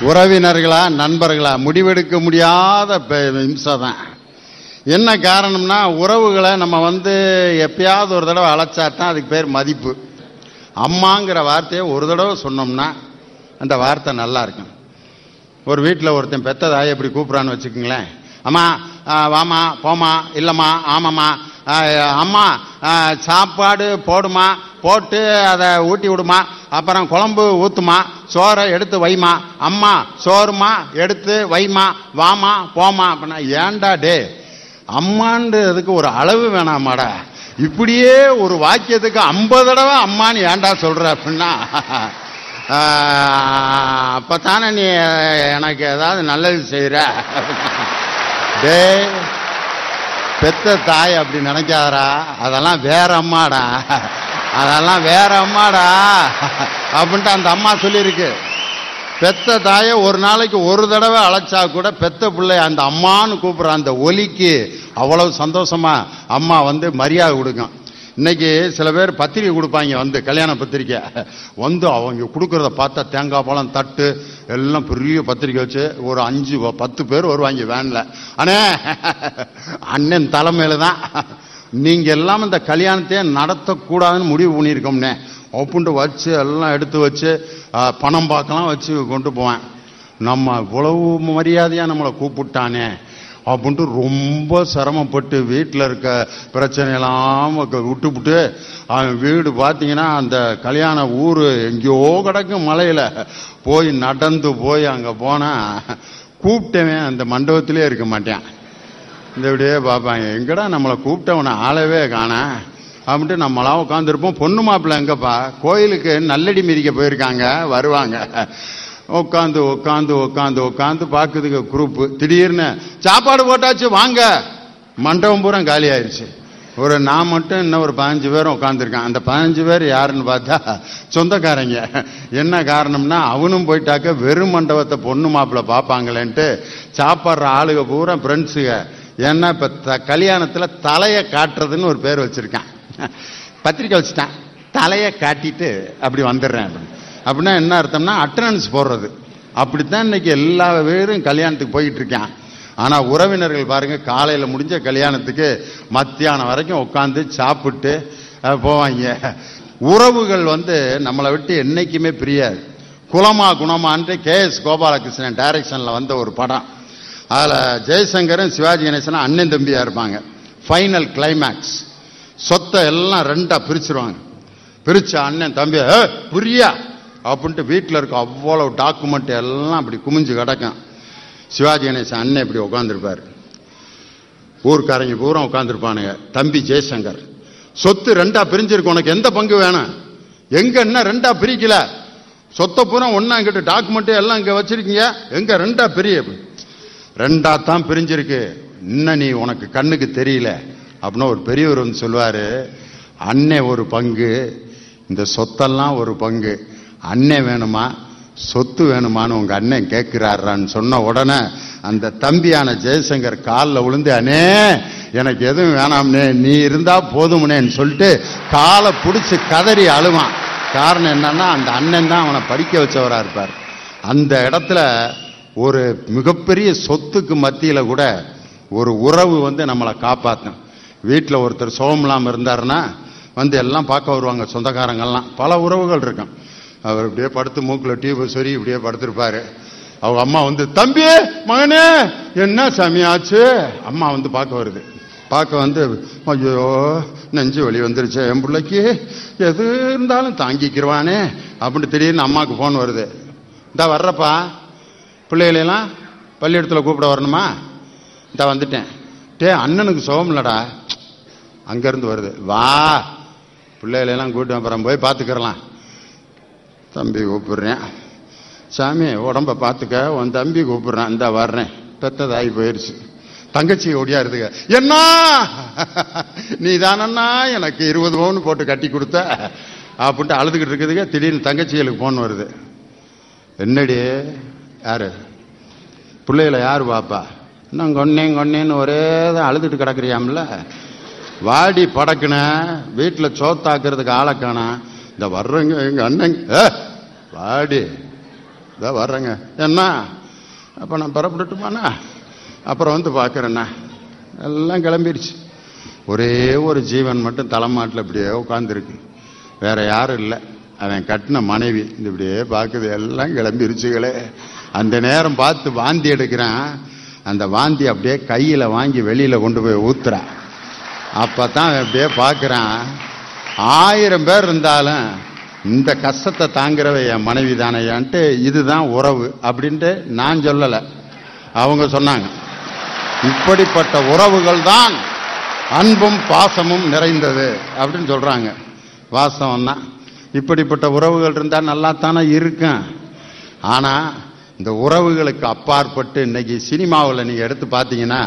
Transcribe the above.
உறவினர்களா நண்பர்களா? முடிவெடுக்க முடியாத பெ- இம்சை தான் என்ன காரணம்னா உறவுகளை நம்ம வந்து எப்பயாவது ஒரு தடவை அழைச்சாதான் அதுக்கு பேர் மதிப்பு. அம்மாங்கிற வார்த்தையை ஒரு தடவை சொன்னோம்னா அந்த வார்த்தை நல்லா இருக்கும். ஒரு வீட்டில் ஒருத்தன் பெத்த எப்படி கூப்பிட்றான்னு வச்சுக்கோங்களேன். அம்மா வாமா போமா போம்மா இல்லைம்மா ஆமாம்மா அம்மா சாப்பாடு போடுமா போட்டு அதை ஊட்டி விடுமா? அப்புறம் குழம்பு ஊத்துமா? சோறை எடுத்து வைமா? அம்மா சோறுமா? எடுத்து வைமா? வாமா? போமா? அப்படின்னா ஏன்டா டே? அம்மான்றதுக்கு ஒரு அளவு வேணாமாடா. இப்படியே ஒரு வாக்கியத்துக்கு ஐம்பது தடவை அம்மான்னு ஏன்டா சொல்ற அப்படின்னா அப்போ தானே நீ எனக்கு ஏதாவது நல்லது செய்கிற டேய் பெத்த தாய் அப்படி நினைக்காதரா அதெல்லாம் வேற அம்மாடா. அதெல்லாம் வேற அம்மாடா. அப்படின்ட்டு அந்த அம்மா சொல்லியிருக்கு. பெத்த தாயை ஒரு நாளைக்கு ஒரு தடவை அழைச்சா கூட பெத்த பிள்ளை அந்த அம்மான்னு கூப்பிட்ற அந்த ஒலிக்கு அவ்வளவு சந்தோஷமா அம்மா வந்து மரியாதை கொடுக்கும். இன்னைக்கு சில பேர் பத்திரிக்கை கொடுப்பாங்க வந்து கல்யாண பத்திரிக்கை. வந்து அவங்க கொடுக்கறத பார்த்தா தேங்காய் பழம் தட்டு எல்லாம் பெரிய பத்திரிக்கை வச்சு ஒரு அஞ்சு பத்து பேர் வருவாங்க வேன்ல. அண்ணே அண்ணன் தலைமையில தான். நீங்க எல்லாம் இந்த கல்யாணத்தையே நடத்தக்கூடாதுன்னு முடிவு பண்ணியிருக்கோம்னே. ஒப்புண்டு வச்சு எல்லாம் எடுத்து வச்சு பணம் பார்க்கலாம் வச்சு கொண்டு போவேன். நம்ம இவ்வளவு மரியாதையாக நம்மளை கூப்பிட்டானே. அப்படின்ட்டு ரொம்ப சிரமப்பட்டு வீட்டில் இருக்க பிரச்சனையெல்லாம் க- விட்டுப்புட்டு அவன் வீடு பார்த்தீங்கன்னா அந்த கல்யாண ஊர் எங்கேயோ கிடக்கும் மலையில் போய் நடந்து போய் அங்கே போனால் கூப்பிட்டவன் அந்த மண்டபத்திலே இருக்க மாட்டேன். இந்த இப்படியே பார்ப்பாங்க எங்கடா நம்மளை கூப்பிட்டவனை ஆளவே காணா? அப்படின்ட்டு நம்மளாம் உட்காந்துருப்போம் பொண்ணு மாப்பிள்ளை எங்கப்பா? கோயிலுக்கு நல்லடி மிதிக்க போயிருக்காங்க வருவாங்க. உட்காந்து உட்காந்து உட்காந்து உட்காந்து பார்க்குதுங்க குரூப்பு. திடீர்னு சாப்பாடு போட்டாச்சு வாங்க. மண்டபம் பூரா காலி ஆயிடுச்சு ஒரு நான் மட்டும் இன்னும் ஒரு பதினஞ்சு பேரும் உட்காந்துருக்கான் அந்த பதினஞ்சு பேர் யாருன்னு பார்த்தா சொந்தக்காரங்க. என்ன காரணம்னா அவனும் போயிட்டாக்க வெறும் மண்டபத்தை பொண்ணு மாப்பிள்ள பார்ப்பாங்களேன்ட்டு சாப்பிட்ற ஆளுக பூரா ஃப்ரெண்ட்ஸுக ஏன்னா இப்போ த கல்யாணத்தில் தலையை காட்டுறதுன்னு ஒரு பேர் வச்சுருக்கான். பத்திரிக்கை வச்சுட்டான். தலையை காட்டிட்டு அப்படி வந்துடுறேன் அப்படின்னு. அப்படின்னா என்ன அர்த்தம்னா அட்டண்டன்ஸ் போடுறது. அப்படித்தான் இன்னைக்கு எல்லா பேரும் கல்யாணத்துக்கு போயிட்டு இருக்கான். ஆனா உறவினர்கள் பாருங்க காலையில முடிஞ்ச கல்யாணத்துக்கு மத்தியானம் வரைக்கும் உட்காந்து சாப்பிட்டு போவாங்க. உறவுகள் வந்து நம்மளை விட்டு என்னைக்குமே பிரியாது. குலமா குணமான்ட்டு கே எஸ் கோபாலகிருஷ்ணன் டைரக்ஷன்ல வந்த ஒரு படம். அதில் ஜெயசங்கரும் சிவாஜி கணேசனும் அண்ணன் தம்பியாக இருப்பாங்க. ஃபைனல் கிளைமேக்ஸ் சொத்தை எல்லாம் ரெண்டாக பிரிச்சிருவாங்க. பிரிச்ச அண்ணன் தம்பி புரியா? அப்படின்ட்டு வீட்டில் இருக்க அவ்வளவு டாக்குமெண்ட் எல்லாம் அப்படி குமிஞ்சு கிடக்கும். சிவாஜி கணேசன் அண்ணன் இப்படி உட்காந்துருப்பார் ஊர்க்காரங்க பூரா உட்காந்துருப்பானுங்க தம்பி ஜெயசங்கர். சொத்து ரெண்டா பிரிஞ்சிருக்கு. உனக்கு எந்த பங்கு வேணும்? எங்க என்ன ரெண்டா பிரிக்கல? சொத்தை பூரா ஒன்னா கிட்ட டாக்குமெண்ட் எல்லாம் இங்கே வச்சிருக்கீங்க. எங்க ரெண்டா பிரிய ரெண்டா தான் பிரிஞ்சிருக்கு. இன்னும் நீ உனக்கு கண்ணுக்கு தெரியல. அப்படின்னு ஒரு பெரியவர் வந்து சொல்லுவாரு. அண்ணே ஒரு பங்கு. இந்த சொத்தெல்லாம் ஒரு பங்கு. அண்ணே வேணுமா? சொத்து வேணுமான்னு உங்க அண்ணன் கேட்கிறாரான்னு சொன்ன உடனே அந்த தம்பியான ஜெயசங்கர் காலில் விழுந்து அண்ணே எனக்கு எதுவும் வேணாம்னே. நீ இருந்தா போதும்னேன்னு சொல்லிட்டு காலை பிடிச்சி கதறி அழுவான். காரணம் என்னன்னா அந்த அண்ணன் தான் அவனை படிக்க வச்சவராக இருப்பார். அந்த இடத்துல ஒரு மிகப்பெரிய சொத்துக்கு மத்தியில் கூட ஒரு உறவு வந்து நம்மளை காப்பாற்றும் வீட்டில் ஒருத்தர் சோகம் இல்லாமல் இருந்தாருன்னா வந்து எல்லாம் பார்க்க வருவாங்க சொந்தக்காரங்கள்லாம். பல உறவுகள் இருக்கும். அவர் இப்படியே படுத்து மூக்கில் டியூப் சொறி இப்படியே படுத்திருப்பாரு. அவங்க அம்மா வந்து தம்பி மகனே என்ன சாமி ஆச்சு? அம்மா வந்து பார்க்க வருது. பார்க்க வந்து ஐயோ நெஞ்சு வலி வந்துருச்சு என் பிள்ளைக்கு. எது இருந்தாலும் தாங்கிக்கிறவானே அப்படின்னு திடீர்னு அம்மாவுக்கு ஃபோன் வருது. இந்தா வர்றப்பா. பிள்ளைகளெல்லாம் பள்ளியிடத்தில் கூப்பிட வரணுமா? இந்த வந்துட்டேன். டே அண்ணனுக்கு சுகம் இல்லடா. அங்கேருந்து வருது. வா. பிள்ளைகளெல்லாம் கூப்பிட்டு அப்புறம் போய் பார்த்துக்கிறலாம் தம்பி கூப்பிடுறேன். சாமி உடம்ப பார்த்துக்க உன் தம்பி கூப்பிடுறான். இந்த வர்றேன். பெத்ததாகி போயிடுச்சு தங்கச்சி ஓடியாருதுங்க என்ன நீ தானண்ணா எனக்கு இருபது பவுன் போட்டு கட்டி கொடுத்த. அப்படின்ட்டு அழுதுகிட்டு இருக்குதுங்க திடீர்னு தங்கச்சிகளுக்கு போன் வருது. என்னடி? யாரு? பிள்ளைகளை யார் பாப்பா? இன்னும் கொன்னேன் கொன்னேன்னு ஒரே தான் அழுதுட்டு கிடக்குறியாம்ல? வாடி படக்குன வீட்டில் சோத்தாக்குறதுக்கு ஆளை காணா. இந்த வர்றங்க எங்க அண்ணங்க வாடி. இதோ வர்றேங்க. என்ன? அப்போ நான் புறப்பட்டுட்டுமாண்ணா அப்புறம் வந்து பார்க்குறேண்ணா எல்லாம் கிளம்பிருச்சு. ஒரே ஒரு ஜீவன் மட்டும் தலைமாட்டில் இப்படியே உட்காந்துருக்கு வேற யாரும் இல்லை. அவன் கட்டின மனைவி. இந்த இப்படியே பார்க்குது எல்லாம் கிளம்பிருச்சுகளே. அந்த நேரம் பார்த்து வாந்தி எடுக்கிறான். அந்த வாந்தி அப்படியே கையில் வாங்கி வெளியில் கொண்டு போய் ஊத்துறான் அப்போ தான் அப்படியே பார்க்குறான். ஆயிரம் பேர் இருந்தாலும் இந்த கஷ்டத்தை தாங்கிறவ என் மனைவி தானையான்ட்டு இதுதான் உறவு அப்படின்ட்டு நான் சொல்லலை. அவங்க சொன்னாங்க. இப்படிப்பட்ட உறவுகள் தான் அன்பும் பாசமும் நிறைந்தது அப்படின்னு சொல்கிறாங்க வாஸ்தவம் தான் இப்படிப்பட்ட உறவுகள் இருந்தால் நல்லா தானே இருக்கும். ஆனால் இந்த உறவுகளுக்கு அப்பாற்பட்டு இன்னைக்கு சினிமாவில் நீங்கள் எடுத்து பார்த்தீங்கன்னா